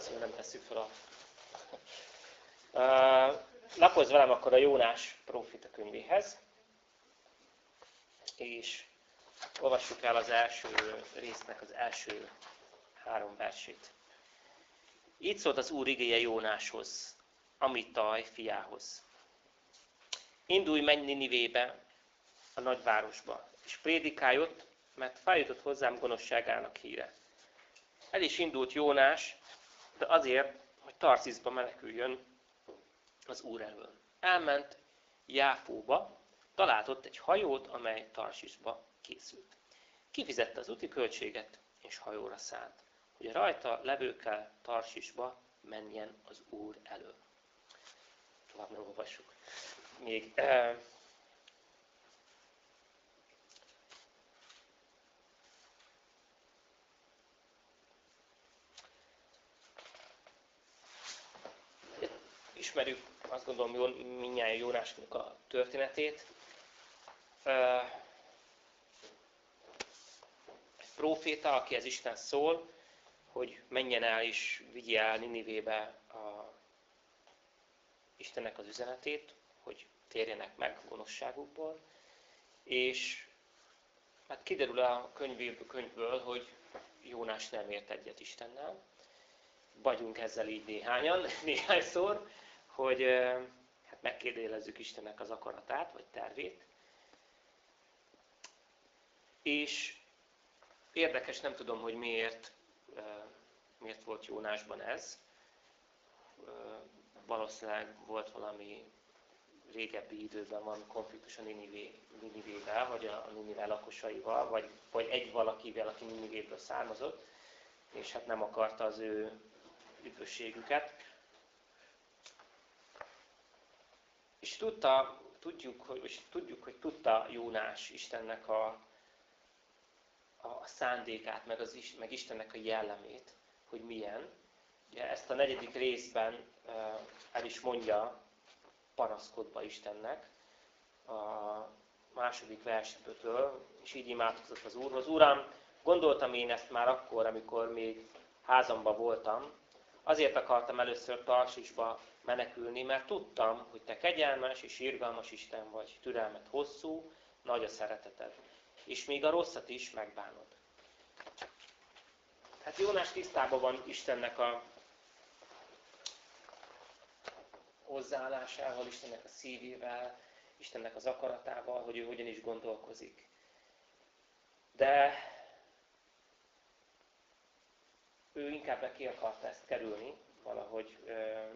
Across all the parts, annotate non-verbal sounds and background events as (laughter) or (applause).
szóval nem tesszük fel a... Lapozz velem akkor a Jónás profita könyvéhez, és olvassuk el az első résznek az első három versét. Így szólt az Úr igéje Jónáshoz, Amitaj fiához. Indulj, menj Ninivébe, a nagyvárosba, és prédikálj ott, mert feljutott hozzám gonoszságának híre. El is indult Jónás, de azért, hogy Tarszizba meneküljön az Úr elől. Elment Jáfóba, talált ott egy hajót, amely Tarsisba készült. Kifizette az úti költséget, és hajóra szállt, hogy a rajta levőkkel Tarsisba menjen az Úr elől. Tovább nem olvassuk. Még eh, ismerjük, azt gondolom, jól, mindjárt Jónásnak a történetét. Egy proféta, aki az Isten szól, hogy menjen el és vigye el Ninivébe a Istennek az üzenetét, hogy térjenek meg gonoszságukból. És hát kiderül a könyvből, könyvből, hogy Jónás nem ért egyet Istennel. Vagyunk ezzel így néhányan, (laughs) néhányszor hogy hát megkérdélezzük Istennek az akaratát, vagy tervét. És érdekes, nem tudom, hogy miért, miért volt Jónásban ez. Valószínűleg volt valami régebbi időben van konfliktus a Ninivével, vagy a Ninive lakosaival, vagy, vagy egy valakivel, aki Ninivéből származott, és hát nem akarta az ő üdvösségüket. És tudta, tudjuk, hogy, és tudjuk, hogy tudta Jónás Istennek a, a szándékát, meg, az, meg Istennek a jellemét, hogy milyen. Ugye ezt a negyedik részben el is mondja panaszkodva Istennek, a második versetől, és így imádkozott az Úrhoz. Uram, gondoltam én ezt már akkor, amikor még házamba voltam, azért akartam először Tarsisba menekülni, mert tudtam, hogy te kegyelmes és irgalmas Isten vagy, türelmet hosszú, nagy a szereteted, és még a rosszat is megbánod. Hát Jónás tisztában van Istennek a hozzáállásával, Istennek a szívével, Istennek az akaratával, hogy ő hogyan is gondolkozik. De ő inkább ki akarta ezt kerülni, valahogy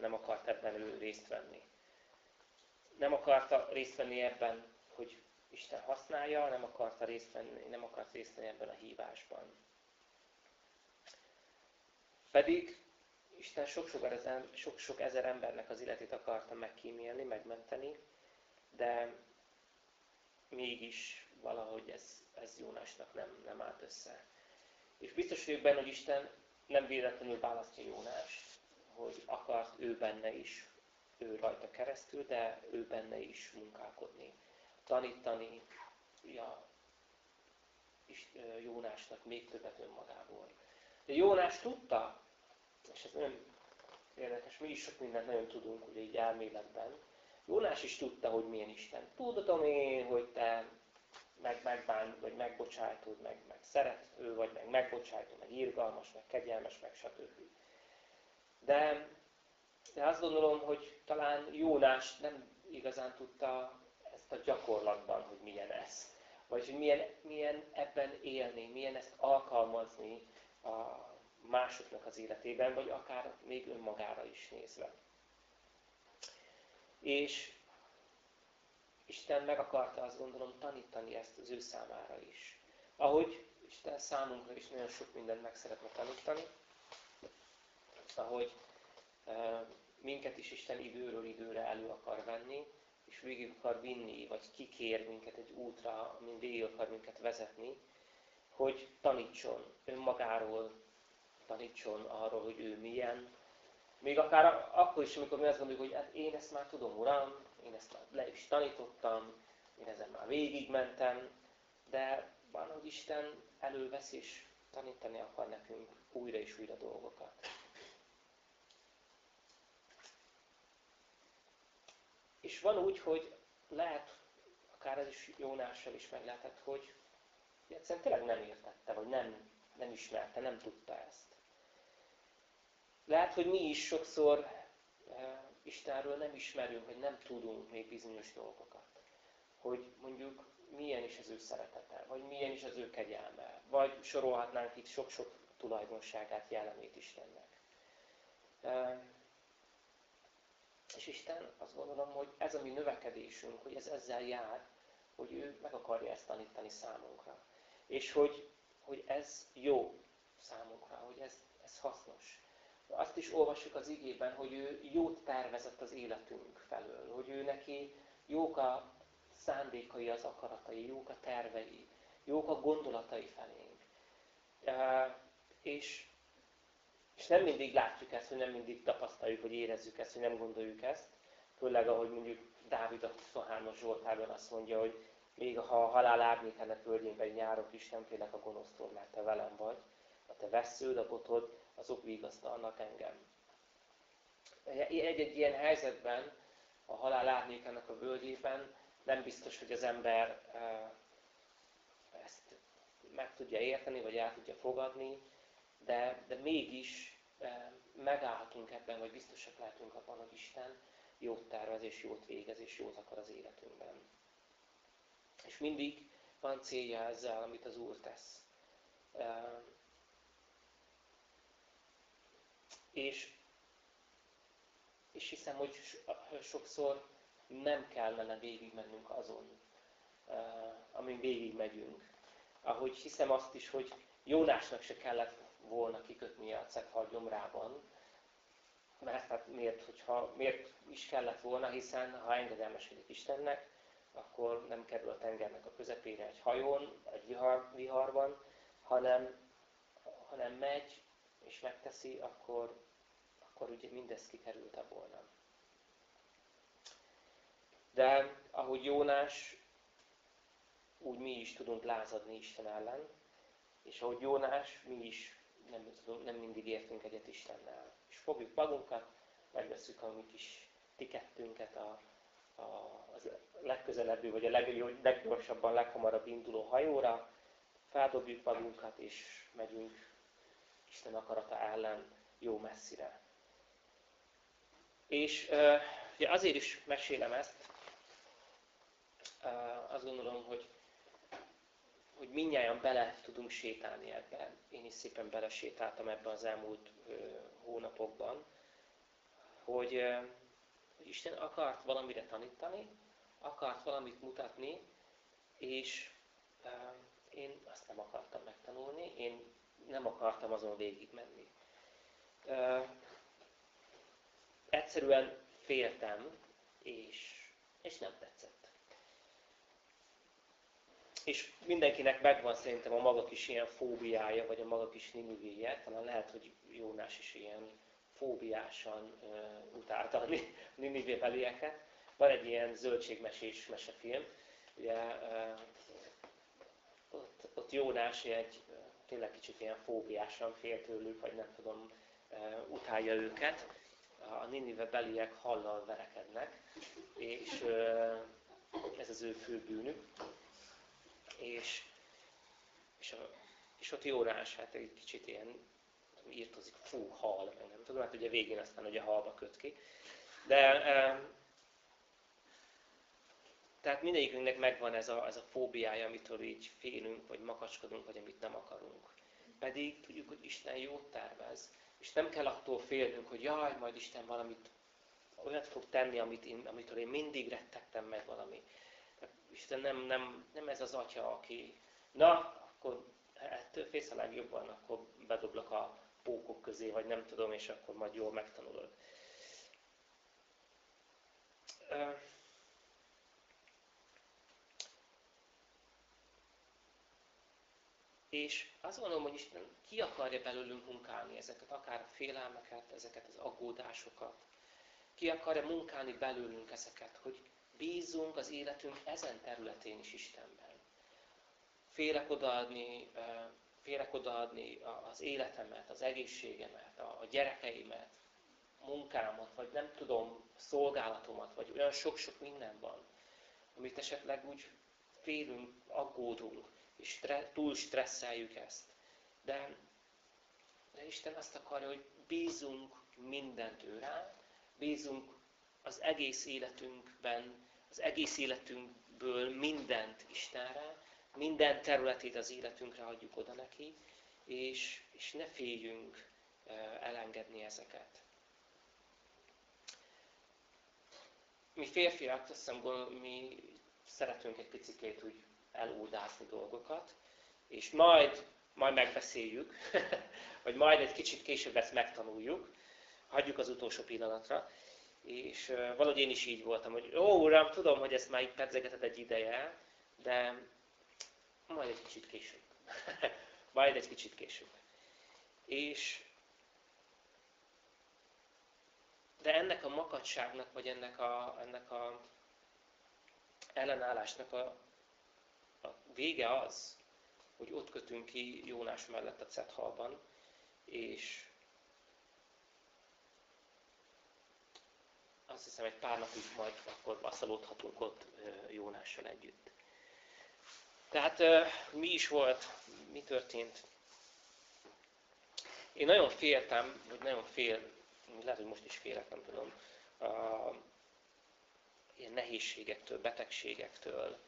nem akart ebben ő részt venni. Nem akarta részt venni ebben, hogy Isten használja, nem akarta részt venni, nem akart részt venni ebben a hívásban. Pedig Isten sok-sok ezer, sok, sok ezer embernek az életét akarta megkímélni, megmenteni, de mégis valahogy ez, ez Jónásnak nem, nem állt össze. És biztos vagyok benne, hogy Isten nem véletlenül választja Jónást, hogy akart ő benne is, ő rajta keresztül, de ő benne is munkálkodni. Tanítani ja, és Jónásnak még többet önmagából. De Jónás tudta, és ez nagyon érdekes, mi is sok mindent nagyon tudunk, ugye így elméletben. Jónás is tudta, hogy milyen Isten. Tudatom én, hogy te meg megbán, vagy megbocsájtod, meg, meg szerető, vagy meg megbocsájtod, meg irgalmas, meg kegyelmes, meg stb. De, de azt gondolom, hogy talán Jónás nem igazán tudta ezt a gyakorlatban, hogy milyen ez. Vagy hogy milyen, milyen ebben élni, milyen ezt alkalmazni a másoknak az életében, vagy akár még önmagára is nézve. És Isten meg akarta azt gondolom tanítani ezt az ő számára is. Ahogy Isten számunkra is nagyon sok mindent meg szeretne tanítani, ahogy minket is Isten időről időre elő akar venni, és végig akar vinni, vagy kikér minket egy útra, amin végig akar minket vezetni, hogy tanítson önmagáról, tanítson arról, hogy ő milyen. Még akár akkor is, amikor mi azt gondoljuk, hogy hát én ezt már tudom, Uram, én ezt már le is tanítottam, én ezen már végigmentem, de van, hogy Isten elővesz és tanítani akar nekünk újra és újra dolgokat. És van úgy, hogy lehet, akár ez is Jónással is meg lehetett, hogy egyszerűen tényleg nem értette, vagy nem, nem ismerte, nem tudta ezt. Lehet, hogy mi is sokszor e, Istenről nem ismerünk, vagy nem tudunk még bizonyos dolgokat. Hogy mondjuk milyen is az ő szeretete, vagy milyen is az ő kegyelme, vagy sorolhatnánk itt sok-sok tulajdonságát, jellemét Istennek. E, és Isten azt gondolom, hogy ez a mi növekedésünk, hogy ez ezzel jár, hogy ő meg akarja ezt tanítani számunkra. És hogy, hogy ez jó számunkra, hogy ez, ez hasznos. Azt is olvassuk az igében, hogy ő jót tervezett az életünk felől, hogy ő neki jók a szándékai, az akaratai, jók a tervei, jók a gondolatai felénk. És, és nem mindig látjuk ezt, hogy nem mindig tapasztaljuk, hogy érezzük ezt, hogy nem gondoljuk ezt. Főleg, ahogy mondjuk Dávid a 23-as Zsoltárban azt mondja, hogy még ha a halál árnyékának völgyében járok is, nem félek a gonosztól, mert te velem vagy. A te vesződ, a botod, azok vigasztalnak engem. Egy-egy ilyen helyzetben, a halál árnyékának a völgyében nem biztos, hogy az ember eh, ezt meg tudja érteni, vagy el tudja fogadni, de, de mégis eh, megállhatunk ebben, vagy biztosak lehetünk abban, hogy Isten jót tervez, és jót végez, és jót akar az életünkben. És mindig van célja ezzel, amit az Úr tesz. És, és hiszem, hogy sokszor nem kellene végigmennünk azon, amin végigmegyünk. Ahogy hiszem azt is, hogy Jónásnak se kellett volna kikötni a cephal gyomrában, mert hát miért, hogyha, miért is kellett volna, hiszen ha engedelmesedik Istennek, akkor nem kerül a tengernek a közepére egy hajón, egy vihar, viharban, hanem, hanem megy és megteszi, akkor, akkor ugye mindez kikerült volna. De ahogy Jónás, úgy mi is tudunk lázadni Isten ellen, és ahogy Jónás, mi is nem, nem mindig értünk egyet Istennel. És fogjuk magunkat, megveszük a mi kis tikettünket a, a, az legközelebbi, vagy a leg, leggyorsabban, leghamarabb induló hajóra, feldobjuk magunkat, és megyünk Isten akarata ellen jó messzire. És ugye azért is mesélem ezt, azt gondolom, hogy, hogy mindnyáján bele tudunk sétálni ebbe. Én is szépen belesétáltam ebbe az elmúlt uh, hónapokban, hogy, uh, hogy Isten akart valamire tanítani, akart valamit mutatni, és uh, én azt nem akartam megtanulni, én nem akartam azon végigmenni. Uh, egyszerűen féltem, és, és nem tetszett. És mindenkinek megvan szerintem a maga kis ilyen fóbiája, vagy a maga kis nimivéje, talán lehet, hogy Jónás is ilyen fóbiásan uh, utálta a Ninivé belieket. Van egy ilyen zöldségmesés mesefilm, ugye uh, ott, ott Jónás egy tényleg kicsit ilyen fóbiásan fél tőlük, vagy nem tudom, uh, utálja őket. A Ninive beliek hallal verekednek, és uh, ez az ő fő bűnük. És, és, a, és ott Jónás hát egy kicsit ilyen írtozik, fú, hal, meg nem tudom, hát ugye végén aztán ugye halba köt ki. De tehát mindegyikünknek megvan ez a, ez a fóbiája, amitől így félünk, vagy makacskodunk, vagy amit nem akarunk. Pedig tudjuk, hogy Isten jót tervez, és nem kell attól félnünk, hogy jaj, majd Isten valamit olyat fog tenni, amit én, amitől én mindig rettegtem meg valami. Isten nem, nem, nem ez az atya, aki, na, akkor ettől félsz a legjobban, akkor bedoblak a pókok közé, vagy nem tudom, és akkor majd jól megtanulod. És azt gondolom, hogy Isten ki akarja belőlünk munkálni ezeket, akár a félelmeket, ezeket az aggódásokat. Ki akarja munkálni belőlünk ezeket, hogy bízzunk az életünk ezen területén is Istenben. Félek odaadni félek odaadni az életemet, az egészségemet, a gyerekeimet, munkámat, vagy nem tudom, szolgálatomat, vagy olyan sok-sok minden van, amit esetleg úgy félünk, aggódunk, és stre- túl stresszeljük ezt. De, de Isten azt akarja, hogy bízunk mindent ő rá, bízunk az egész életünkben, az egész életünkből mindent Istenre, minden területét az életünkre adjuk oda neki, és, és ne féljünk elengedni ezeket. Mi férfiak, azt hiszem, mi szeretünk egy picit úgy elódázni dolgokat, és majd, majd megbeszéljük, (laughs) vagy majd egy kicsit később ezt megtanuljuk, hagyjuk az utolsó pillanatra, és valahogy én is így voltam, hogy ó, uram, tudom, hogy ezt már így pedzegeted egy ideje, de majd egy kicsit később. (laughs) majd egy kicsit később. És de ennek a makadságnak, vagy ennek a, ennek a ellenállásnak a, a vége az, hogy ott kötünk ki Jónás mellett a Cethalban, és azt hiszem egy pár napig majd akkor asszalódhatunk ott Jónással együtt. Tehát mi is volt, mi történt? Én nagyon féltem, vagy nagyon fél, lehet, hogy most is félek, nem tudom, a, ilyen nehézségektől, betegségektől.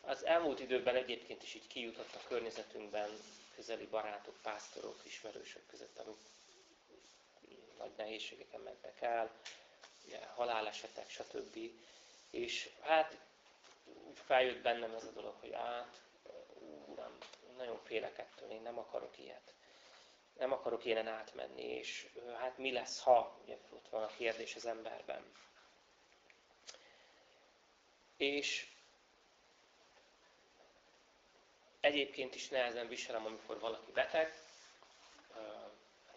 Az elmúlt időben egyébként is így kijutott a környezetünkben közeli barátok, pásztorok, ismerősök között, amik nagy nehézségeken mentek el, ugye, halálesetek, stb. És hát feljött bennem ez a dolog, hogy át, uram, nagyon félek ettől, én nem akarok ilyet. Nem akarok ilyenen átmenni, és hát mi lesz, ha, ugye ott van a kérdés az emberben. És egyébként is nehezen viselem, amikor valaki beteg.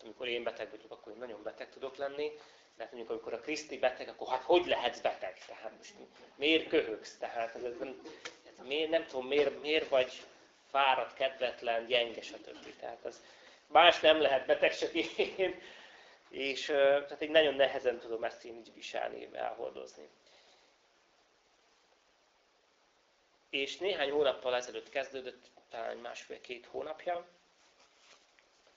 Amikor én beteg vagyok, akkor én nagyon beteg tudok lenni. Mert mondjuk amikor a Kriszti beteg, akkor hát hogy lehetsz beteg? Tehát most miért köhögsz? Tehát ez nem, ez miért, nem tudom, miért, miért vagy fáradt, kedvetlen, gyenge, stb. Tehát az más nem lehet beteg, csak én. És tehát egy nagyon nehezen tudom ezt én így viselni, elhordozni. És néhány hónappal ezelőtt kezdődött, talán másfél-két hónapja,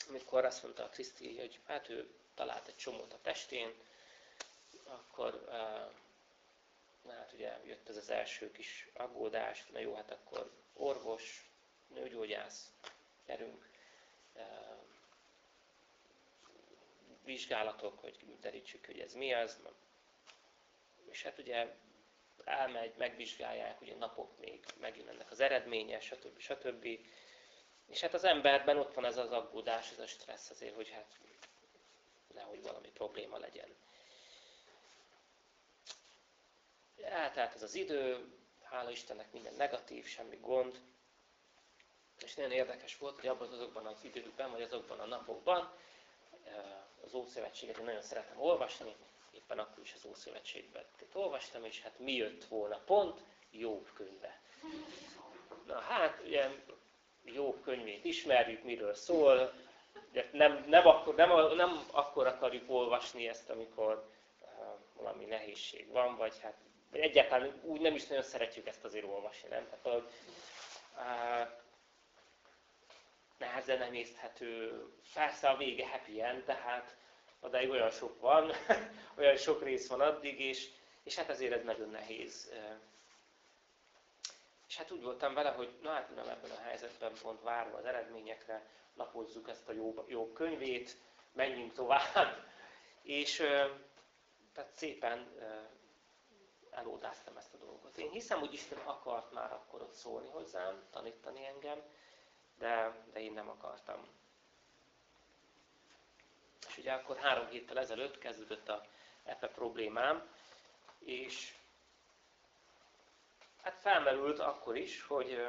amikor azt mondta a Kriszti, hogy hát ő talált egy csomót a testén, akkor na hát ugye jött ez az első kis aggódás, na jó, hát akkor orvos, nőgyógyász, gyerünk, vizsgálatok, hogy derítsük, hogy ez mi az. És hát ugye elmegy, megvizsgálják, ugye napok még megint ennek az eredménye, stb. stb. És hát az emberben ott van ez az aggódás, ez a stressz azért, hogy hát nehogy valami probléma legyen. Eltelt ez az idő, hála Istennek minden negatív, semmi gond. És nagyon érdekes volt, hogy abban azokban az időkben, vagy azokban a napokban az Ószövetséget én nagyon szeretem olvasni, éppen akkor is az Ószövetségben olvastam, és hát mi jött volna pont? Jobb könyve. Na hát, ugye Jobb könyvét ismerjük, miről szól, de nem, nem, akkor, nem, nem akkor akarjuk olvasni ezt, amikor uh, valami nehézség van, vagy hát vagy egyáltalán úgy nem is nagyon szeretjük ezt azért olvasni, nem? Tehát valahogy uh, nehezen emészthető, persze a vége happy end, tehát odáig olyan sok van, (laughs) olyan sok rész van addig, és, és hát ezért ez nagyon nehéz. És hát úgy voltam vele, hogy na hát nem ebben a helyzetben pont várva az eredményekre, lapozzuk ezt a jó, jó könyvét, menjünk tovább. És tehát szépen elódáztam ezt a dolgot. Én hiszem, hogy Isten akart már akkor ott szólni hozzám, tanítani engem, de, de én nem akartam. És ugye akkor három héttel ezelőtt kezdődött a epe problémám, és hát felmerült akkor is, hogy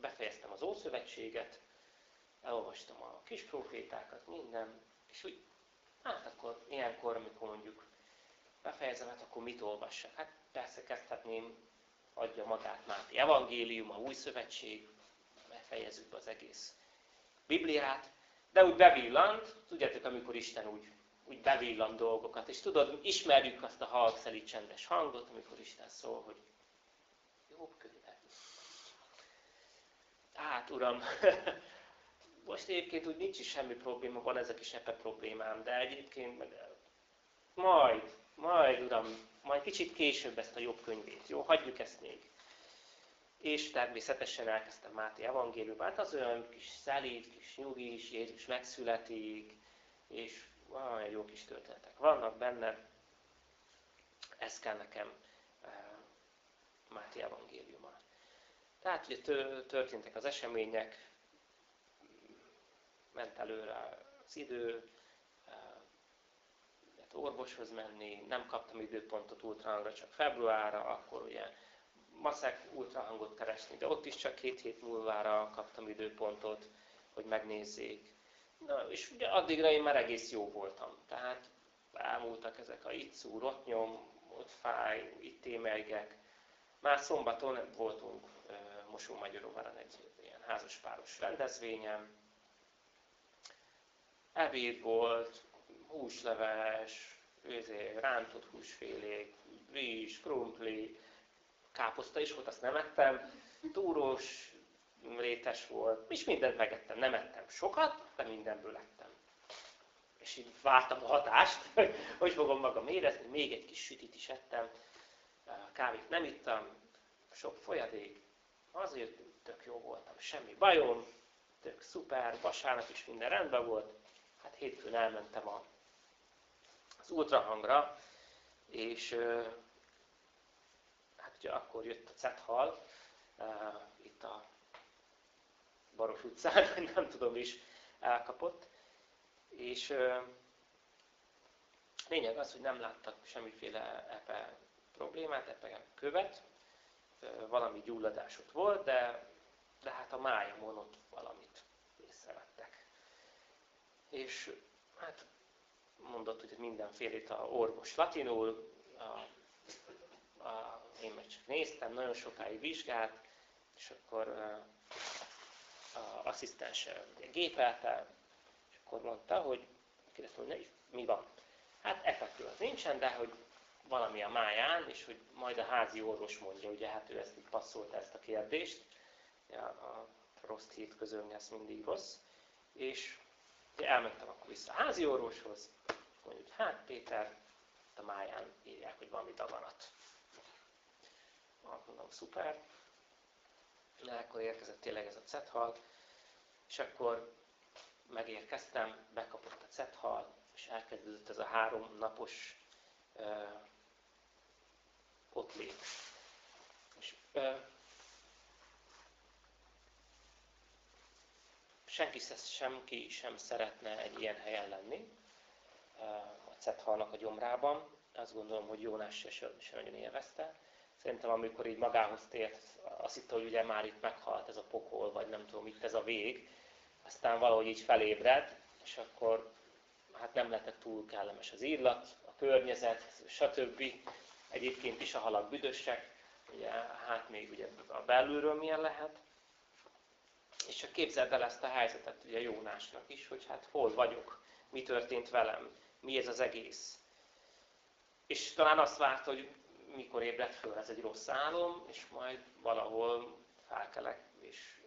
befejeztem az Ószövetséget, elolvastam a kis profétákat, minden, és úgy, hát akkor ilyenkor, amikor mondjuk befejezem, hát akkor mit olvassak? Hát persze kezdhetném, adja magát Máté Evangélium, a Új Szövetség, befejezzük az egész Bibliát, de úgy bevillant, tudjátok, amikor Isten úgy úgy bevillan dolgokat. És tudod, ismerjük azt a halkszeli csendes hangot, amikor Isten szól, hogy jobb könyvek. Hát, Uram, (laughs) most egyébként úgy nincs is semmi probléma, van ez a kis epe problémám, de egyébként meg majd, majd, Uram, majd kicsit később ezt a jobb könyvét, jó? Hagyjuk ezt még. És természetesen elkezdtem Máté evangéliumát, az olyan kis szelíd, kis nyugis, Jézus megszületik, és olyan jó kis történetek vannak benne. Ez kell nekem Máté evangéliuma. Tehát ugye történtek az események, ment előre az idő, lehet orvoshoz menni, nem kaptam időpontot ultrahangra, csak februárra, akkor ugye maszek ultrahangot keresni, de ott is csak két hét múlvára kaptam időpontot, hogy megnézzék. Na, és ugye addigra én már egész jó voltam. Tehát elmúltak ezek a itt szúr, ott nyom, ott fáj, itt émelygek. Már szombaton voltunk uh, Mosó-Magyaróváron egy ilyen házaspáros rendezvényen. Ebéd volt, húsleves, rántott húsfélék, rizs, krumpli, káposzta is volt, azt nem ettem, túrós, rétes volt, és mindent megettem. Nem ettem sokat, de mindenből ettem. És így vártam a hatást, (laughs) hogy fogom magam érezni, még egy kis sütit is ettem, kávét nem ittam, sok folyadék, azért tök jó voltam, semmi bajom, tök szuper, vasárnap is minden rendben volt, hát hétfőn elmentem a, az ultrahangra, és hát ugye akkor jött a Cethal, itt a Baros utcán, (laughs) nem tudom is, elkapott. És lényeg az, hogy nem láttak semmiféle epe problémát, epe követ, valami gyulladás ott volt, de, de hát a májamon ott valamit észrevettek. És hát mondott, hogy mindenfélét a orvos latinul, a, a, én meg csak néztem, nagyon sokáig vizsgált, és akkor a asszisztense gépelte, és akkor mondta, hogy kérdezte, hogy mi van. Hát effektül az nincsen, de hogy valami a máján, és hogy majd a házi orvos mondja, ugye hát ő ezt így passzolta ezt a kérdést, ja, a rossz hírt közölni, ez mindig rossz, és ugye elmentem akkor vissza a házi orvoshoz, mondja, hogy hát Péter, a máján írják, hogy valami daganat. Mondom, szuper, de akkor érkezett tényleg ez a cethal, és akkor megérkeztem, bekapott a cethal, és elkezdődött ez a három napos ott lét. És uh, senki semki sem szeretne egy ilyen helyen lenni, a cethalnak a gyomrában. Azt gondolom, hogy Jónás se, se nagyon élvezte. Szerintem amikor így magához tért, azt hitte, hogy ugye már itt meghalt ez a pokol, vagy nem tudom, itt ez a vég, aztán valahogy így felébred, és akkor hát nem lehetett túl kellemes az illat, a környezet, stb. Egyébként is a halak büdösek, ugye, hát még ugye a belülről milyen lehet. És csak képzeld el ezt a helyzetet ugye Jónásnak is, hogy hát hol vagyok, mi történt velem, mi ez az egész. És talán azt várt, hogy mikor ébredt föl, ez egy rossz álom, és majd valahol felkelek, és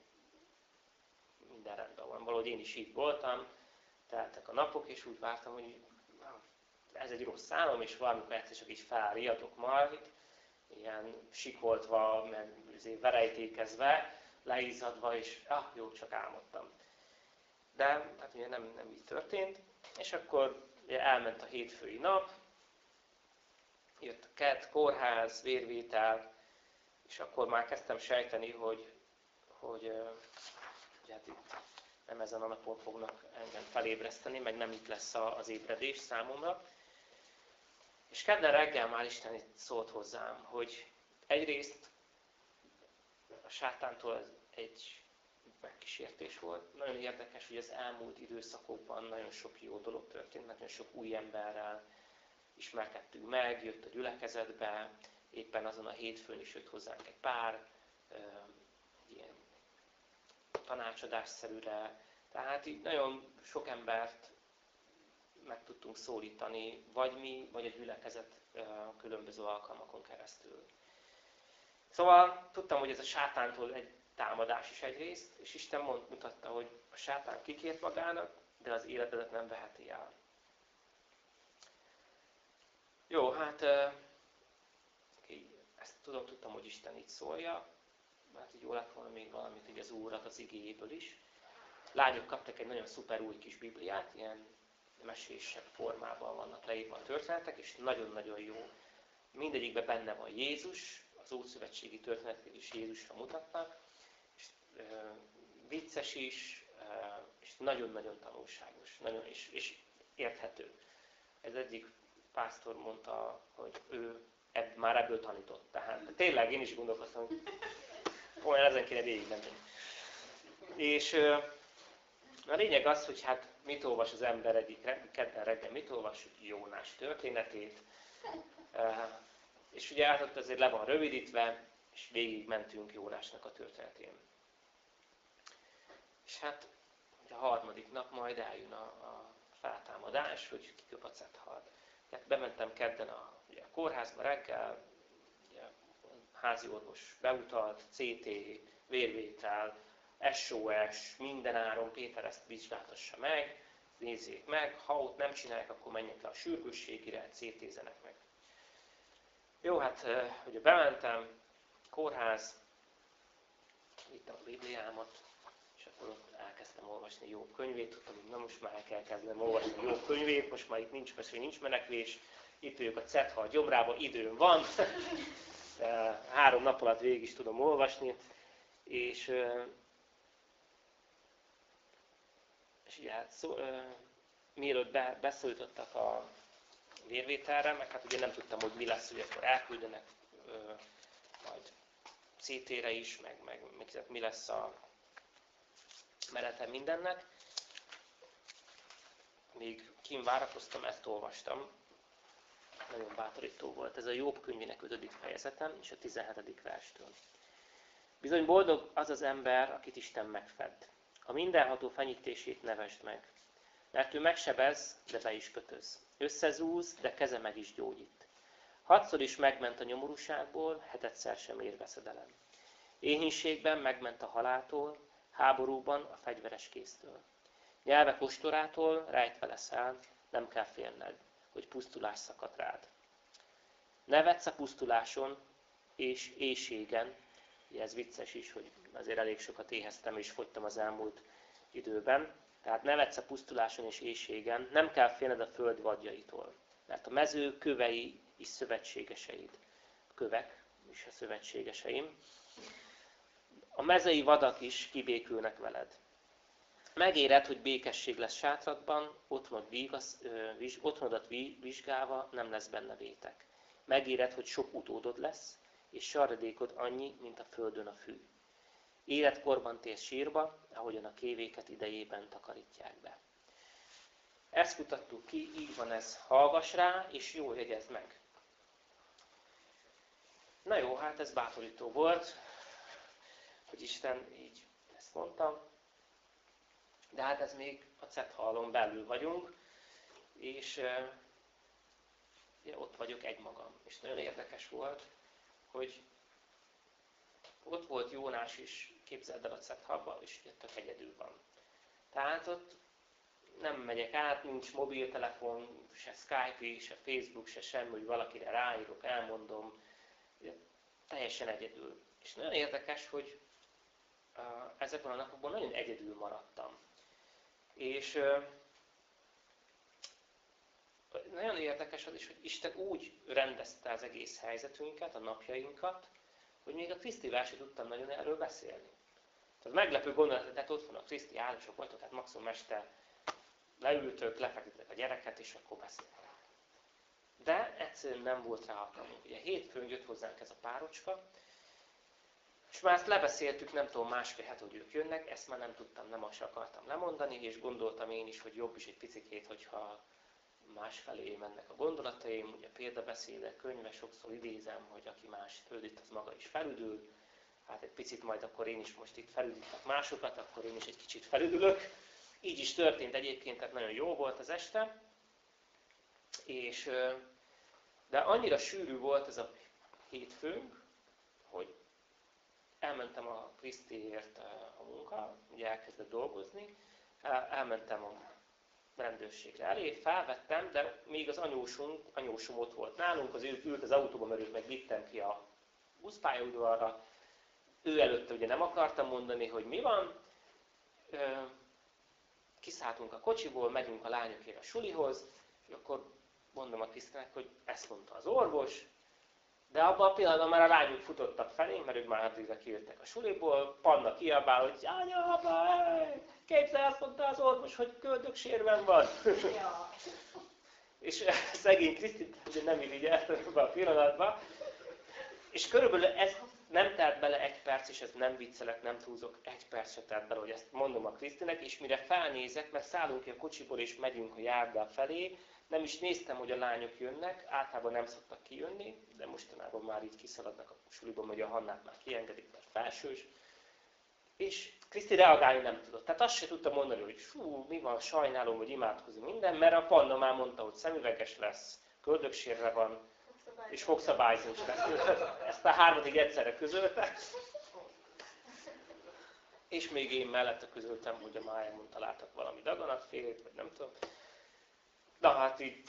minden rendben van. Valahogy én is így voltam, teltek a napok, és úgy vártam, hogy ez egy rossz álom, és valamikor egyszer csak így felriadok majd, ilyen sikoltva, meg verejtékezve, leízadva, és ah, jó, csak álmodtam. De hát ugye nem, nem így történt, és akkor ugye elment a hétfői nap, jött a kett, kórház, vérvétel, és akkor már kezdtem sejteni, hogy, hogy, hogy hát itt nem ezen a napon fognak engem felébreszteni, meg nem itt lesz az ébredés számomra. És kedden reggel már Isten itt szólt hozzám, hogy egyrészt a sátántól egy megkísértés volt. Nagyon érdekes, hogy az elmúlt időszakokban nagyon sok jó dolog történt, nagyon sok új emberrel, ismerkedtünk meg, jött a gyülekezetbe, éppen azon a hétfőn is jött hozzánk egy pár, ilyen tanácsadásszerűre. Tehát így nagyon sok embert meg tudtunk szólítani, vagy mi, vagy a gyülekezet különböző alkalmakon keresztül. Szóval tudtam, hogy ez a sátántól egy támadás is egyrészt, és Isten mond, mutatta, hogy a sátán kikért magának, de az életedet nem veheti el. Jó, hát ezt tudom, tudtam, hogy Isten így szólja, mert így jó lett volna még valamit így az Úrat az igényéből is. Lányok kaptak egy nagyon szuper új kis Bibliát, ilyen mesésebb formában vannak leírva a történetek, és nagyon-nagyon jó. Mindegyikben benne van Jézus, az Ószövetségi történetek is Jézusra mutatnak, és e, vicces is, e, és nagyon-nagyon tanulságos, nagyon, és, és érthető. Ez egyik pásztor mondta, hogy ő ebb, már ebből tanított. Tehát tényleg én is gondolkoztam, hogy olyan ezen kéne végig menni. És a lényeg az, hogy hát mit olvas az ember egyik kedden reggel, mit olvas Jónás történetét. (laughs) És ugye hát ott azért le van rövidítve, és végig mentünk Jónásnak a történetén. És hát a harmadik nap majd eljön a, a feltámadás, hogy kiköp a cethalt. Tehát bementem kedden a, ugye a kórházba reggel, ugye házi orvos beutalt, CT, vérvétel, SOS, mindenáron Péter ezt vizsgáltassa meg, nézzék meg, ha ott nem csinálják, akkor menjek le a sürgősségire, CT-zenek meg. Jó, hát ugye bementem, kórház, vittem a Bibliámat, és akkor ott elkezdtem olvasni jó könyvét, tudtam, hogy na most már el kell kezdenem olvasni jó könyvét, most már itt nincs beszél, nincs menekvés, itt vagyok a Cetha gyomrában, időm van, (laughs) három nap alatt végig is tudom olvasni, és hát szó, ö, mielőtt be, beszólítottak a vérvételre, meg hát ugye nem tudtam, hogy mi lesz, hogy akkor elküldenek ö, majd CT-re is, meg, meg, meg mi lesz a menete mindennek. Még kim várakoztam, ezt olvastam. Nagyon bátorító volt. Ez a Jobb könyvének 5. fejezetem és a 17. verstől. Bizony boldog az az ember, akit Isten megfed a mindenható fenyítését nevesd meg. Mert ő megsebez, de be is kötöz. Összezúz, de keze meg is gyógyít. Hatszor is megment a nyomorúságból, hetedszer sem ér veszedelem. Éhínségben megment a haláltól, háborúban a fegyveres kéztől. Nyelve kostorától rejtve leszel, nem kell félned, hogy pusztulás szakad rád. Nevetsz a pusztuláson és éjségen, Ugye ez vicces is, hogy azért elég sokat éheztem és fogytam az elmúlt időben. Tehát nevetsz a pusztuláson és éjségen, nem kell félned a föld vadjaitól. Mert a mező kövei is szövetségeseid. Kövek is a szövetségeseim. A mezei vadak is kibékülnek veled. Megéred, hogy békesség lesz sátradban, otthonodat vizsgálva nem lesz benne vétek. Megéred, hogy sok utódod lesz, és sarradékod annyi, mint a földön a fű. Életkorban térsz sírba, ahogyan a kévéket idejében takarítják be. Ezt kutattuk ki, így van ez, hallgass rá, és jól jegyezd meg. Na jó, hát ez bátorító volt, hogy Isten így ezt mondta. De hát ez még a cethalon belül vagyunk, és ja, ott vagyok egymagam. És nagyon érdekes volt, hogy ott volt Jónás is, képzeld el a Cethabba, és tök egyedül van. Tehát ott nem megyek át, nincs mobiltelefon, se Skype, se Facebook, se semmi, hogy valakire ráírok, elmondom. Teljesen egyedül. És nagyon érdekes, hogy ezekben a napokban nagyon egyedül maradtam. És nagyon érdekes az is, hogy Isten úgy rendezte az egész helyzetünket, a napjainkat, hogy még a Krisztivel sem tudtam nagyon erről beszélni. Tehát meglepő gondolat, tehát ott van a Kriszti állások voltak, tehát maximum este leültök, lefeküdtek a gyereket, és akkor beszéltek. De egyszerűen nem volt rá alkalmunk. Ugye hétfőn jött hozzánk ez a párocska, és már ezt lebeszéltük, nem tudom, másfél het, hogy ők jönnek, ezt már nem tudtam, nem azt akartam lemondani, és gondoltam én is, hogy jobb is egy picikét, hogyha másfelé mennek a gondolataim, ugye példabeszédek, könyve, sokszor idézem, hogy aki más földít, az maga is felüdül. Hát egy picit majd akkor én is most itt felüdítek másokat, akkor én is egy kicsit felüdülök. Így is történt egyébként, tehát nagyon jó volt az este. És, de annyira sűrű volt ez a hétfőnk, hogy elmentem a Krisztiért a munka, ugye elkezdett dolgozni, elmentem a rendőrségre elé, felvettem, de még az anyósunk, anyósum ott volt nálunk, az ült az autóba, mert őt meg vittem ki a buszpályaudvarra. Ő előtte ugye nem akartam mondani, hogy mi van. Kiszálltunk a kocsiból, megyünk a lányokért a sulihoz, és akkor mondom a Krisztinek, hogy ezt mondta az orvos, de abban a pillanatban már a lányok futottak felé, mert ők már addigra kijöttek a suliból, Panna kiabál, hogy anya, apa, képzel, azt mondta az orvos, hogy köldöksérben van. Ja. és (laughs) szegény Kriszti nem irigyelt ebben a pillanatban. És körülbelül ez nem telt bele egy perc, és ez nem viccelek, nem túlzok, egy perc se telt bele, hogy ezt mondom a Krisztinek, és mire felnézek, mert szállunk ki a kocsiból, és megyünk a járdá felé, nem is néztem, hogy a lányok jönnek, általában nem szoktak kijönni, de mostanában már így kiszaladnak a suliban, hogy a Hannát már kiengedik, mert felsős. És Kriszti reagálni nem tudott. Tehát azt se tudta mondani, hogy fú, mi van, sajnálom, hogy imádkozni minden, mert a Panna már mondta, hogy szemüveges lesz, köldöksérve van, és fogszabályzó is lesz. (laughs) Ezt a hármatig egyszerre közölte. És még én mellette közöltem, hogy a májamon találtak valami daganatfélét, vagy nem tudom. Na hát így,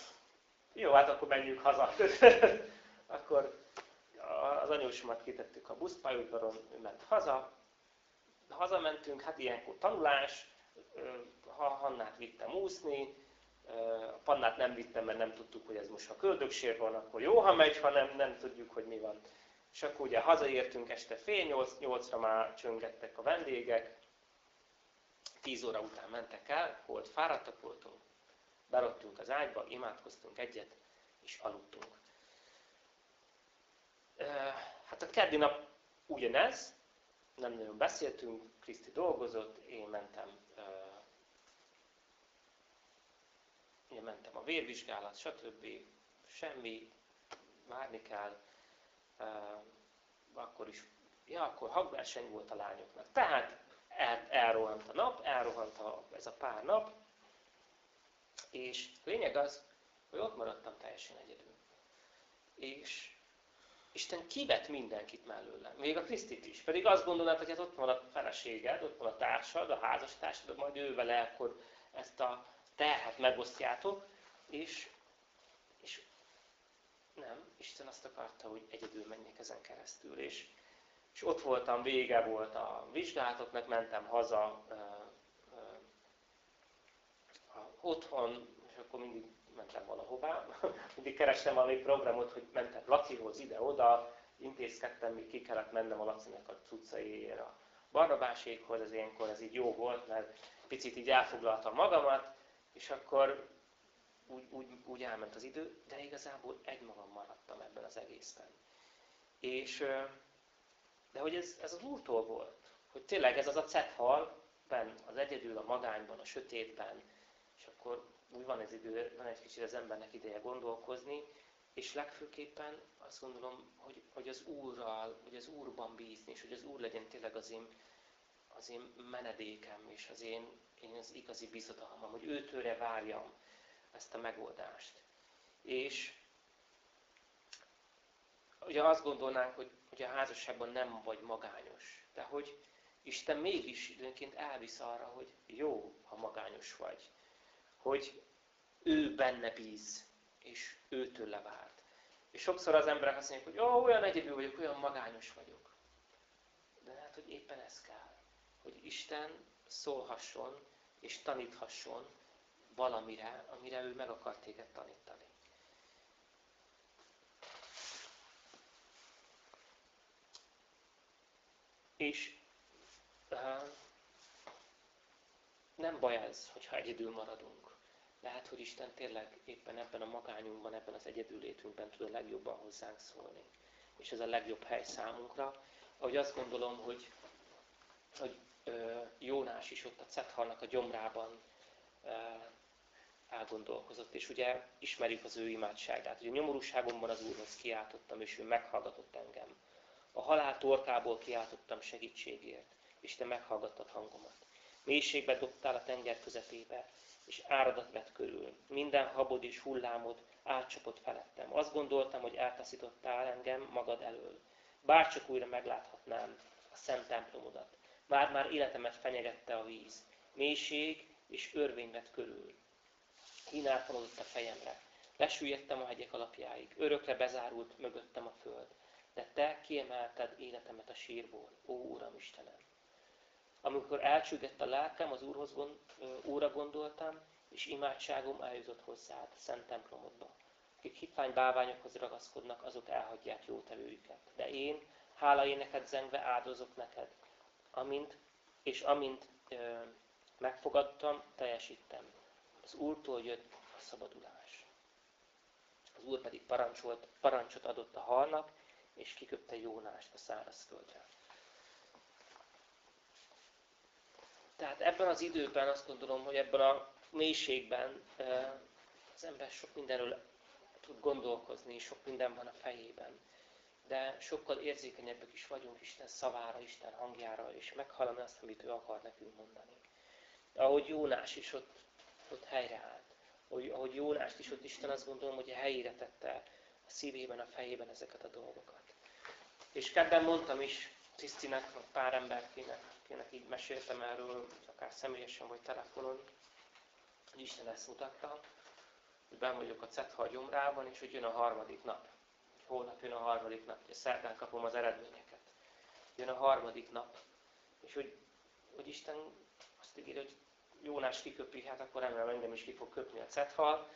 jó, hát akkor menjünk haza. (laughs) akkor az anyósomat kitettük a buszpályaudvaron, ő ment haza, hazamentünk, hát ilyenkor tanulás, Hannát vittem úszni, a pannát nem vittem, mert nem tudtuk, hogy ez most ha köldöksér van, akkor jó, ha megy, ha nem, nem tudjuk, hogy mi van. És akkor ugye hazaértünk este fél nyolc, nyolcra már csöngettek a vendégek, tíz óra után mentek el, volt fáradtak voltunk, berottünk az ágyba, imádkoztunk egyet, és aludtunk. Hát a keddi nap ugyanez, nem nagyon beszéltünk, Kriszti dolgozott, én mentem, én mentem a vérvizsgálat, stb. Semmi, várni kell. Akkor is, ja, akkor hagverseny volt a lányoknak. Tehát el, elrohant a nap, elrohant a, ez a pár nap, és lényeg az, hogy ott maradtam teljesen egyedül. És Isten kivett mindenkit mellőlem, még a Krisztit is. Pedig azt gondolnád, hogy hát ott van a feleséged, ott van a társad, a házastársad, majd ő vele akkor ezt a terhet megosztjátok, és, és nem, Isten azt akarta, hogy egyedül menjek ezen keresztül. És, és ott voltam, vége volt a vizsgálatoknak, mentem haza, otthon, és akkor mindig mentem valahová, (laughs) mindig kerestem valami programot, hogy mentem Lacihoz ide-oda, intézkedtem, még ki kellett mennem a Lacinek a cuccaiért a Barnabásékhoz, ez ilyenkor ez így jó volt, mert picit így elfoglaltam magamat, és akkor úgy, úgy, úgy elment az idő, de igazából egymagam maradtam ebben az egészben. És, de hogy ez, ez az Úrtól volt, hogy tényleg ez az a cethal, az egyedül, a magányban, a sötétben, akkor úgy van ez idő, van egy kicsit az embernek ideje gondolkozni, és legfőképpen azt gondolom, hogy, hogy az Úrral, hogy az Úrban bízni, és hogy az Úr legyen tényleg az én, az én menedékem, és az én, én az igazi bizodalmam, hogy őtőre várjam ezt a megoldást. És ugye azt gondolnánk, hogy, hogy a házasságban nem vagy magányos, de hogy Isten mégis időnként elvisz arra, hogy jó, ha magányos vagy hogy ő benne bíz, és őtől levárt. És sokszor az emberek azt mondják, hogy ó, olyan egyedül vagyok, olyan magányos vagyok. De hát, hogy éppen ez kell. Hogy Isten szólhasson, és taníthasson valamire, amire ő meg akar téged tanítani. És nem baj ez, hogyha egyedül maradunk. Lehet, hogy Isten tényleg éppen ebben a magányunkban, ebben az egyedüllétünkben tud a legjobban hozzánk szólni. És ez a legjobb hely számunkra. Ahogy azt gondolom, hogy, hogy Jónás is ott a Cethalnak a gyomrában elgondolkozott, és ugye ismerjük az ő imádságát. Ugye nyomorúságomban az Úrhoz kiáltottam, és ő meghallgatott engem. A halál torkából kiáltottam segítségért, és te meghallgattad hangomat. Mélységbe dobtál a tenger közepébe, és áradat vett körül. Minden habod és hullámod átcsapott felettem. Azt gondoltam, hogy eltaszítottál engem magad elől. Bárcsak újra megláthatnám a szent templomodat. Már-már életemet fenyegette a víz. Mélység és örvény vett körül. Hínáltalodott a fejemre. Lesüllyedtem a hegyek alapjáig. Örökre bezárult mögöttem a föld. De te kiemelted életemet a sírból, ó Uram Istenem. Amikor elcsüggett a lelkem, az Úrhoz gond, Úra gondoltam, és imádságom eljutott hozzád, szent templomodba. Akik hitvány báványokhoz ragaszkodnak, azok elhagyják jótevőjüket. De én, hála éneket zengve áldozok neked, amint, és amint ö, megfogadtam, teljesítem. Az Úrtól jött a szabadulás. Az Úr pedig parancsolt, parancsot adott a halnak, és kiköpte Jónást a szárazföldre. Tehát ebben az időben azt gondolom, hogy ebben a mélységben az ember sok mindenről tud gondolkozni, sok minden van a fejében. De sokkal érzékenyebbek is vagyunk Isten szavára, Isten hangjára, és meghallani azt, amit ő akar nekünk mondani. Ahogy Jónás is ott, ott helyreállt. Ahogy, ahogy Jónást is ott Isten azt gondolom, hogy a helyére tette a szívében, a fejében ezeket a dolgokat. És kedden mondtam is Tisztinek, pár emberkének, akinek így meséltem erről, akár személyesen vagy telefonon, hogy Isten ezt mutatta, hogy ben vagyok a CETHA gyomrában, és hogy jön a harmadik nap. Holnap jön a harmadik nap, és szerdán kapom az eredményeket. Jön a harmadik nap, és hogy, hogy Isten azt ígéri, hogy Jónás kiköpi, hát akkor remélem engem is ki fog köpni a cethal,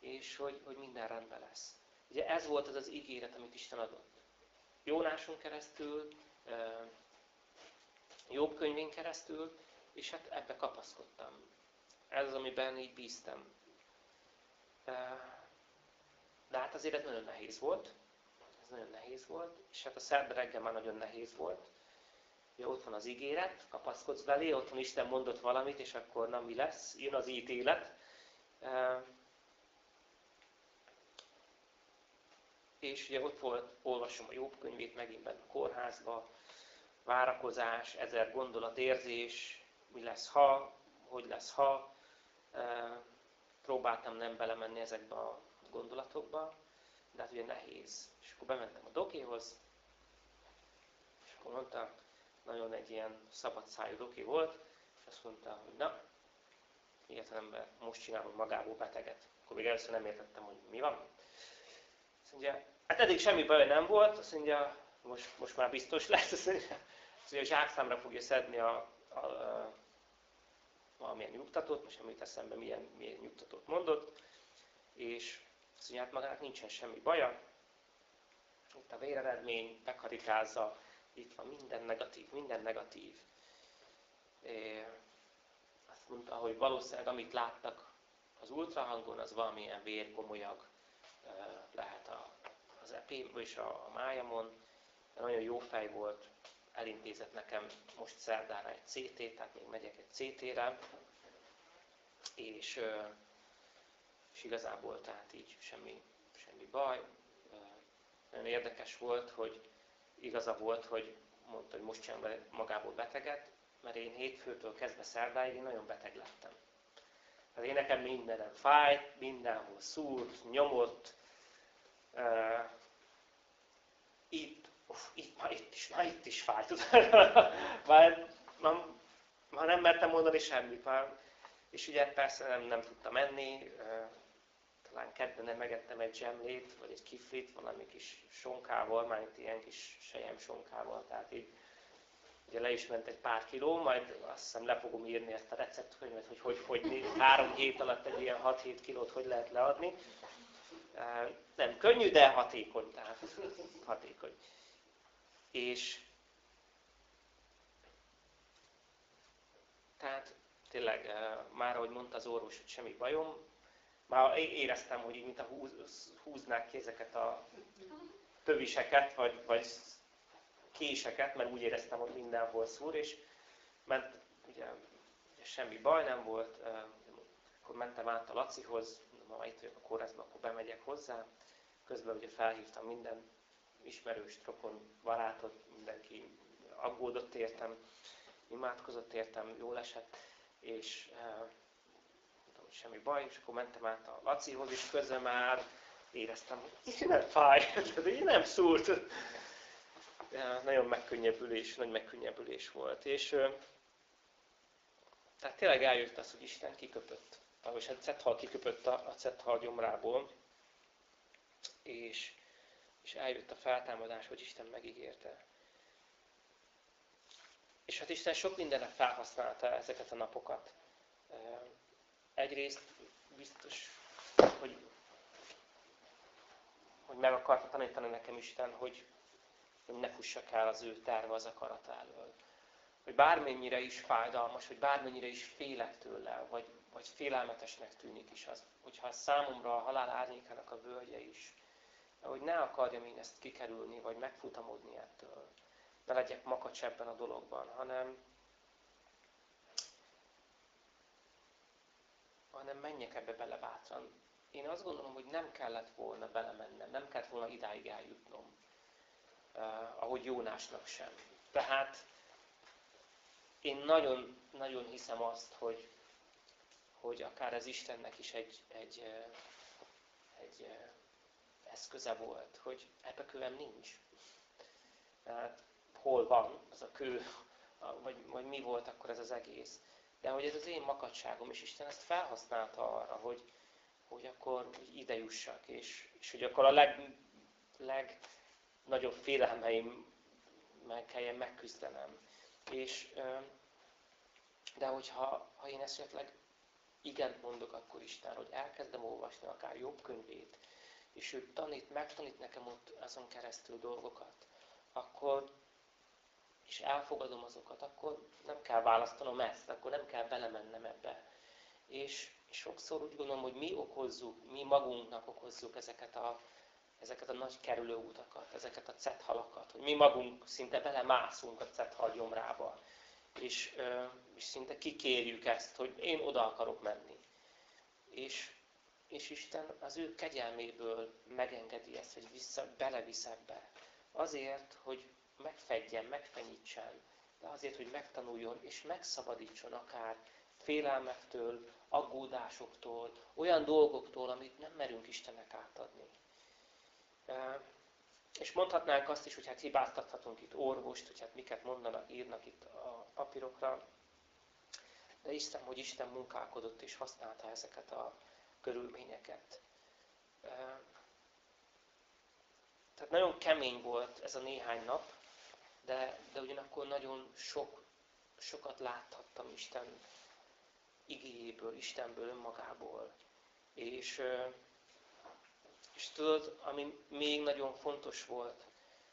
és hogy, hogy minden rendben lesz. Ugye ez volt az az ígéret, amit Isten adott. Jónáson keresztül, Jobb könyvén keresztül, és hát ebbe kapaszkodtam. Ez az, amiben így bíztam. De hát azért ez nagyon nehéz volt. Ez nagyon nehéz volt, és hát a szerda reggel már nagyon nehéz volt. Ugye ott van az ígéret, kapaszkodsz belé, ott van Isten mondott valamit, és akkor nem mi lesz, jön az ítélet. És ugye ott volt, olvasom a Jobb könyvét megint benne a kórházba, várakozás, ezer gondolat, érzés, mi lesz ha, hogy lesz ha. Próbáltam nem belemenni ezekbe a gondolatokba, de hát ugye nehéz. És akkor bementem a dokéhoz, és akkor mondta, nagyon egy ilyen szabad szájú doki volt, és azt mondta, hogy na, ilyet ember most csinálom magából beteget. Akkor még először nem értettem, hogy mi van. Azt mondja, Hát eddig semmi baj nem volt, azt mondja, most, most már biztos lesz, azt mondja, azt mondja zsákszámra fogja szedni a, a, a valamilyen nyugtatót, most nem jut eszembe, milyen, milyen nyugtatót mondott, és azt mondja, hát magának nincsen semmi baja, itt a véreredmény, bekarikázza, itt van minden negatív, minden negatív. É, azt mondta, hogy valószínűleg amit láttak az ultrahangon, az valamilyen vérgomolyag lehet a az és a, májamon, nagyon jó fej volt, elintézett nekem most szerdára egy CT, tehát még megyek egy CT-re, és, és igazából tehát így semmi, semmi baj. Nagyon érdekes volt, hogy igaza volt, hogy mondta, hogy most csinál magából beteget, mert én hétfőtől kezdve szerdáig én nagyon beteg lettem. Hát én nekem mindenem fájt, mindenhol szúrt, nyomott, itt, uff, itt, már itt is, már itt is fájt. (laughs) már, már, már nem mertem mondani semmit. Már, és ugye persze nem, nem tudtam menni, talán kedden nem megettem egy zsemlét, vagy egy kiflit, valami kis sonkával, már itt ilyen kis sejem sonkával, tehát így ugye le is ment egy pár kiló, majd azt hiszem le fogom írni ezt a receptkönyvet, hogy hogy, hogy három hét alatt egy ilyen 6-7 kilót hogy lehet leadni. Nem könnyű, de hatékony. Tehát hatékony. És tehát tényleg már, ahogy mondta az orvos, hogy semmi bajom, már éreztem, hogy így, mint a húz, húznák ki ezeket a töviseket, vagy, vagy késeket, mert úgy éreztem, hogy mindenhol szúr, és ment, ugye, ugye semmi baj nem volt, akkor mentem át a Lacihoz, ma itt vagyok a kórházban, akkor bemegyek hozzá. Közben ugye felhívtam minden ismerős, rokon, barátot, mindenki aggódott értem, imádkozott értem, jól esett, és eh, mondtam, semmi baj, és akkor mentem át a Lacihoz, és közben már éreztem, hogy nem fáj, (laughs) de nem szúrt. Ja, nagyon megkönnyebbülés, nagy megkönnyebbülés volt. És tehát tényleg eljött az, hogy Isten kiköpött. Vagyis a cethal kiköpött a, a cethal gyomrából, és, és eljött a feltámadás, hogy Isten megígérte. És hát Isten sok mindenre felhasználta ezeket a napokat. Egyrészt biztos, hogy, hogy meg akarta tanítani nekem Isten, hogy, hogy ne fussak el az ő terve az akarata elől. Hogy bármennyire is fájdalmas, hogy bármennyire is félek tőle, vagy, vagy félelmetesnek tűnik is az, hogyha számomra a halál árnyékának a völgye is, hogy ne akarjam én ezt kikerülni, vagy megfutamodni ettől. Ne legyek makacs ebben a dologban, hanem, hanem menjek ebbe bele bátran. Én azt gondolom, hogy nem kellett volna belemennem, nem kellett volna idáig eljutnom, eh, ahogy Jónásnak sem. Tehát én nagyon, nagyon hiszem azt, hogy, hogy akár az Istennek is egy, egy eh, eszköze volt, hogy ebbe kövem nincs. Tehát hol van az a kő, vagy, vagy mi volt akkor ez az egész. De hogy ez az én makacságom, és Isten ezt felhasználta arra, hogy, hogy akkor hogy ide jussak, és, és hogy akkor a leg, legnagyobb félelmeim meg kelljen megküzdenem. És, de hogyha ha én esetleg igent mondok akkor Isten, hogy elkezdem olvasni akár jobb könyvét, és ő tanít, megtanít nekem ott azon keresztül dolgokat, akkor, és elfogadom azokat, akkor nem kell választanom ezt, akkor nem kell belemennem ebbe. És, és sokszor úgy gondolom, hogy mi okozzuk, mi magunknak okozzuk ezeket a, ezeket a nagy kerülőutakat, ezeket a cethalakat, hogy mi magunk szinte belemászunk a cethal gyomrába, és, és szinte kikérjük ezt, hogy én oda akarok menni. És, és Isten az ő kegyelméből megengedi ezt, hogy vissza, belevisz ebbe. Azért, hogy megfedjen, megfenyítsen, de azért, hogy megtanuljon és megszabadítson akár félelmektől, aggódásoktól, olyan dolgoktól, amit nem merünk Istennek átadni. És mondhatnánk azt is, hogy hát hibáztathatunk itt orvost, hogy hát miket mondanak, írnak itt a papírokra. De hiszem, hogy Isten munkálkodott és használta ezeket a körülményeket. Tehát nagyon kemény volt ez a néhány nap, de, de ugyanakkor nagyon sok, sokat láthattam Isten igéjéből, Istenből, önmagából. És, és tudod, ami még nagyon fontos volt,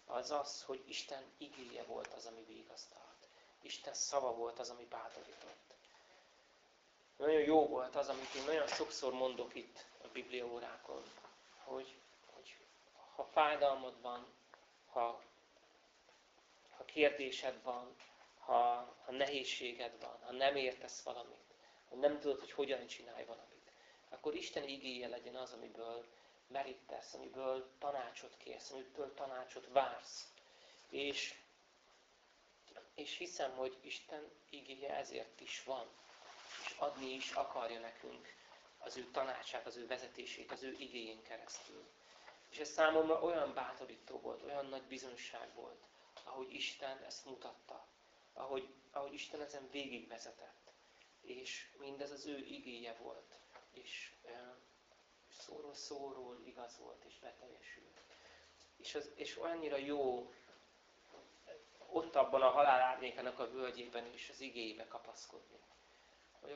az az, hogy Isten igéje volt az, ami végaztalt. Isten szava volt az, ami bátorított. Nagyon jó volt az, amit én nagyon sokszor mondok itt a Biblia órákon, hogy, hogy ha fájdalmad van, ha, ha kérdésed van, ha, ha nehézséged van, ha nem értesz valamit, ha nem tudod, hogy hogyan csinálj valamit, akkor Isten igéje legyen az, amiből merítesz, amiből tanácsot kérsz, amiből tanácsot vársz. És, és hiszem, hogy Isten igéje ezért is van és adni is akarja nekünk az ő tanácsát, az ő vezetését, az ő igényén keresztül. És ez számomra olyan bátorító volt, olyan nagy bizonyság volt, ahogy Isten ezt mutatta, ahogy, ahogy Isten ezen végigvezetett. És mindez az ő igéje volt, és e, szóról szóról igaz volt, és beteljesült. És, az, és olyannyira jó ott abban a halál árnyékának a völgyében is az igébe kapaszkodni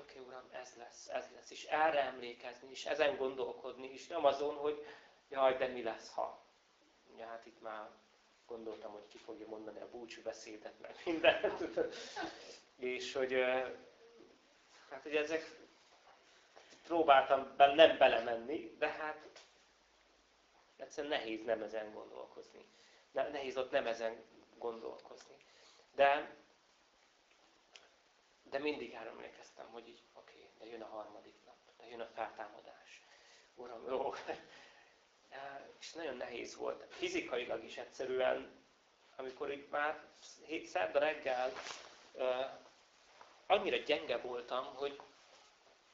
oké, okay, Uram, ez lesz, ez lesz, és erre emlékezni, és ezen gondolkodni, és nem azon, hogy jaj, de mi lesz, ha. Ja, hát itt már gondoltam, hogy ki fogja mondani a búcsú beszédet, meg mindent. (laughs) és hogy, hát, hogy ezek próbáltam nem belemenni, de hát egyszerűen nehéz nem ezen gondolkozni. Nehéz ott nem ezen gondolkozni. De de mindig arra emlékeztem, hogy így, oké, de jön a harmadik nap, de jön a feltámadás. Uram, jó. (laughs) És nagyon nehéz volt. Fizikailag is egyszerűen, amikor itt már szerda reggel annyira gyenge voltam, hogy,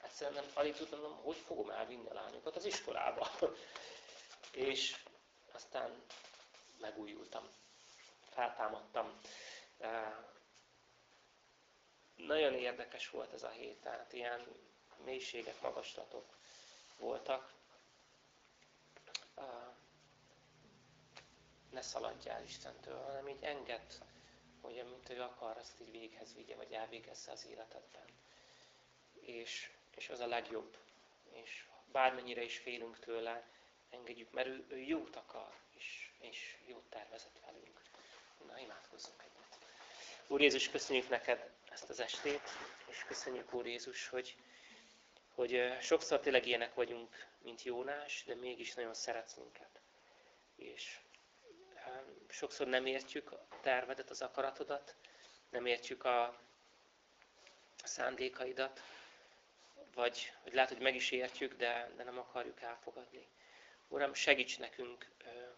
egyszerűen alig tudtam, hogy fogom elvinni a lányokat az iskolába. (laughs) és aztán megújultam, feltámadtam. Nagyon érdekes volt ez a hét, tehát ilyen mélységek, magaslatok voltak. Ne szaladjál Istentől, hanem így engedd, hogy amit ő akar, azt így véghez vigye, vagy elvégezze az életedben. És, és az a legjobb. És bármennyire is félünk tőle, engedjük, mert ő, ő jót akar, és, és jót tervezett velünk. Na, imádkozzunk egyet. Úr Jézus, köszönjük neked ezt az estét, és köszönjük, Úr Jézus, hogy, hogy sokszor tényleg ilyenek vagyunk, mint Jónás, de mégis nagyon szeretsz minket. És sokszor nem értjük a tervedet, az akaratodat, nem értjük a szándékaidat, vagy, vagy lehet, hogy meg is értjük, de, de nem akarjuk elfogadni. Uram, segíts nekünk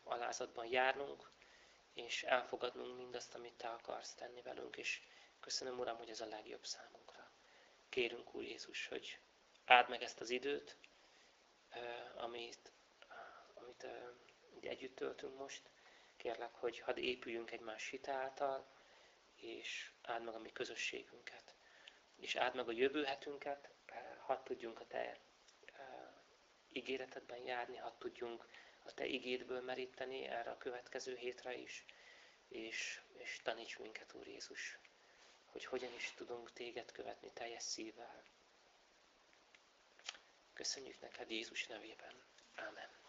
alázatban járnunk, és elfogadnunk mindazt, amit Te akarsz tenni velünk, és köszönöm, Uram, hogy ez a legjobb számunkra. Kérünk, Úr Jézus, hogy áld meg ezt az időt, amit, amit együtt töltünk most. Kérlek, hogy hadd épüljünk egymás hite által, és áld meg a mi közösségünket. És áld meg a jövőhetünket, hadd tudjunk a Te ígéretedben járni, hadd tudjunk a Te igédből meríteni erre a következő hétre is, és, és taníts minket, Úr Jézus, hogy hogyan is tudunk Téged követni teljes szívvel. Köszönjük neked Jézus nevében. Amen.